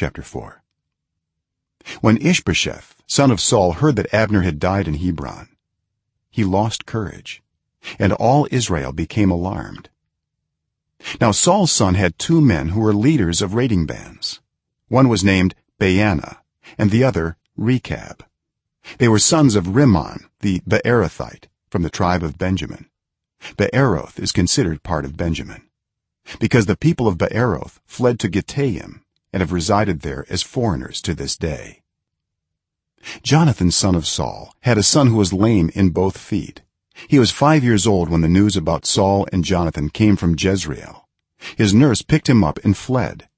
chapter 4 when ishbosheth son of saul heard that abner had died in hebron he lost courage and all israel became alarmed. Now saul's son had two men who were leaders of raiding bands. One was named baana and the other rechab. They were sons of rimmon the beerothite from the tribe of benjamin. Beeroth is considered part of benjamin because the people of beeroth fled to gittaim and have resided there as foreigners to this day. Jonathan son of saul had a son who was lame in both feet. He was 5 years old when the news about saul and jonathan came from jezreel. His nurse picked him up and fled.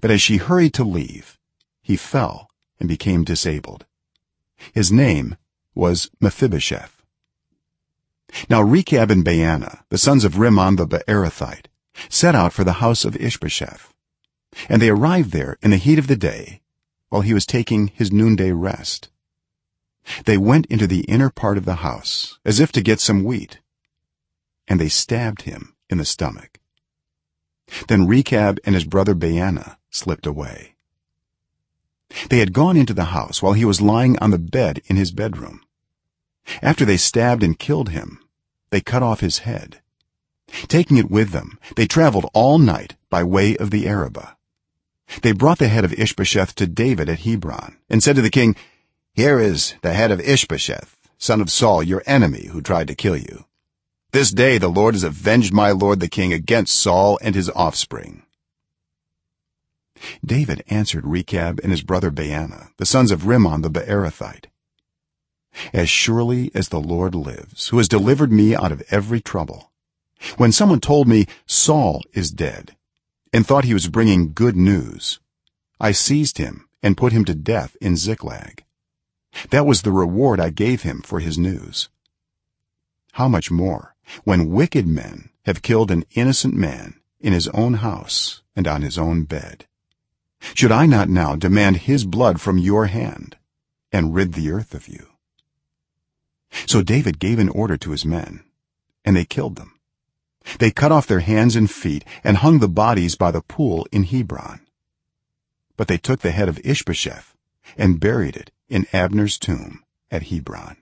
But as she hurried to leave he fell and became disabled. His name was mephibosheth. Now rechab and baana the sons of rimmon the beerothite set out for the house of ishbosheth and they arrived there in the heat of the day while he was taking his noonday rest. They went into the inner part of the house as if to get some wheat and they stabbed him in the stomach. Then rechab and his brother baana slipped away. They had gone into the house while he was lying on the bed in his bedroom. After they stabbed and killed him they cut off his head. Taking it with them they traveled all night by way of the arabah they brought the head of ishbosheth to david at hebron and said to the king here is the head of ishbosheth son of saul your enemy who tried to kill you. This day the lord has avenged my lord the king against saul and his offspring. David answered rechab and his brother baana the sons of rimmon the beerothite as surely as the lord lives who has delivered me out of every trouble. When someone told me saul is dead and thought he was bringing good news. I seized him and put him to death in ziklag. That was the reward i gave him for his news. How much more when wicked men have killed an innocent man in his own house and on his own bed? Should i not now demand his blood from your hand and rid the earth of you? So david gave an order to his men and they killed them they cut off their hands and feet and hung the bodies by the pool in hebron. But they took the head of ishbosheth and buried it in abner's tomb at hebron